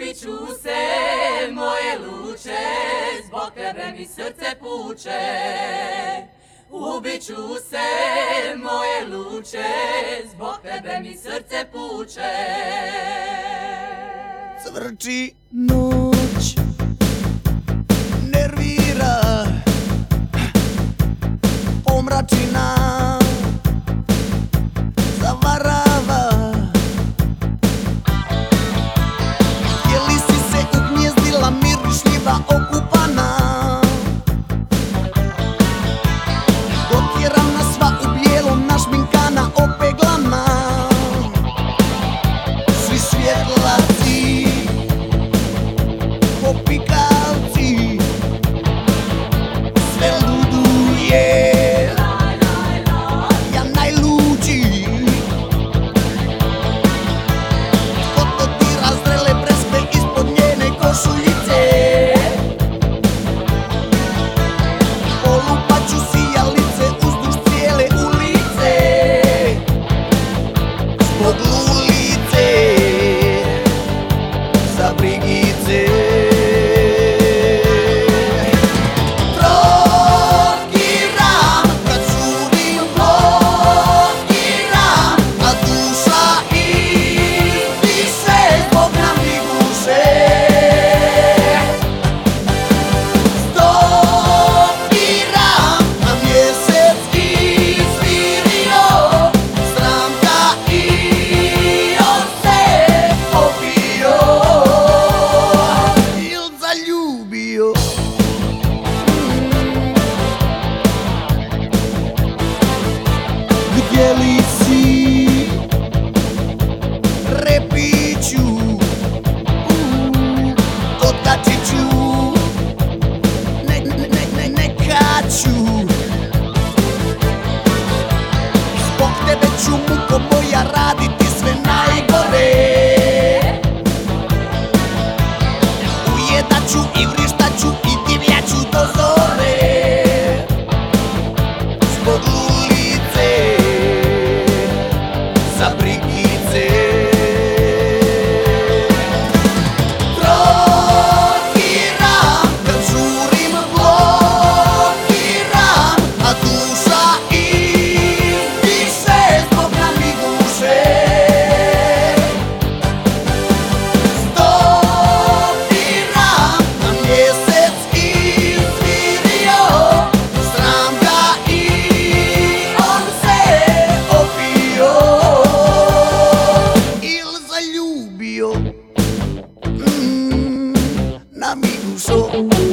Ljubit ću se moje luče, zbog tebe mi srce puče. Ubit se moje luče, zbog tebe mi srce puče. Svrči noć, nervira, omračina. 와. so